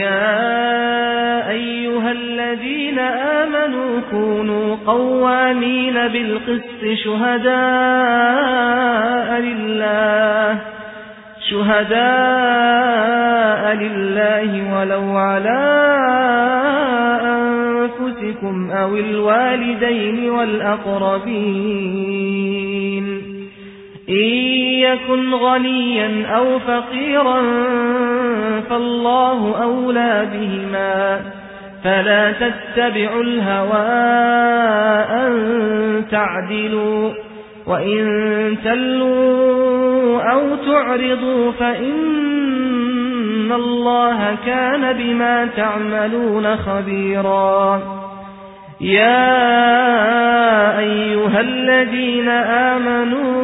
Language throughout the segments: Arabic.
يا أيها الذين آمنوا كونوا قوامين بالقسط شهداء لله شهداء لله ولو على أنفسكم أو الوالدين والأقربين إن يكن غنيا أو فقيرا فالله أولى بهما فلا تتبعوا الهوى أن تعدلوا وإن تلوا أو تعرضوا فإن الله كان بما تعملون خبيرا يا أيها الذين آمنوا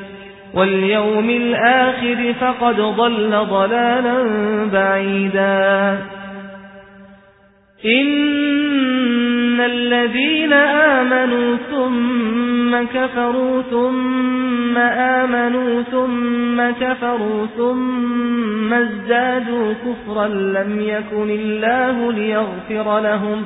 واليوم الآخر فقد ضل ضلالا بعيدا. إن الذين آمنوا ثم كفروا ثم آمنوا ثم كفروا ثم ازدادوا كفرا لم يكن الله ليغفر لهم.